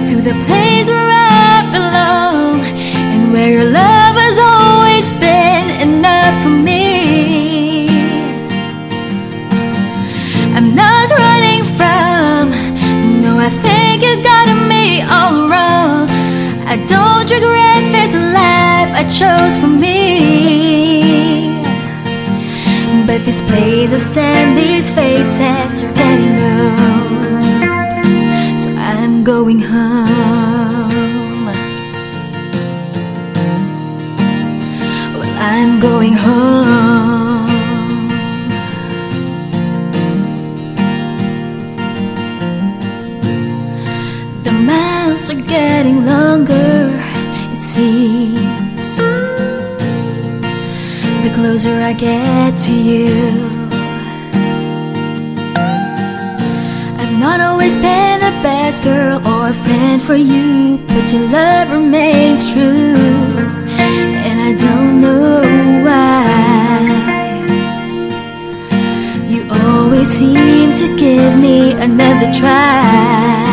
Back to the place where I belong, and where your love has always been enough for me. I'm not running from, no, I think you got me all wrong. I don't regret this life I chose for me. But these places and these faces are getting old. So I'm going home. I'm going home. The miles are getting longer, it seems. The closer I get to you. I've not always been the best girl or friend for you, but your love remains true. Know why. You always seem to give me another try.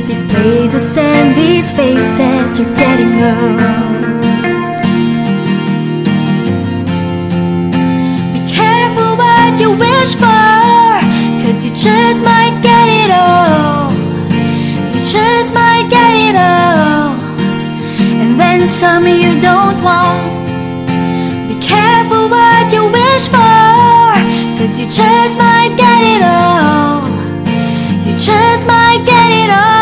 But these places and these faces are getting old. Be careful what you wish for, cause you just might get it all. You just might get it all. And then some you don't want. Be careful what you wish for, cause you just might get it all. You just might get it all.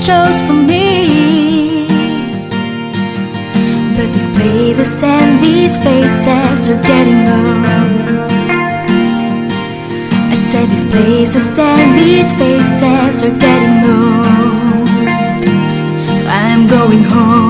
Chose for me. But these places and these faces are getting old. I said these places and these faces are getting old. So I'm going home.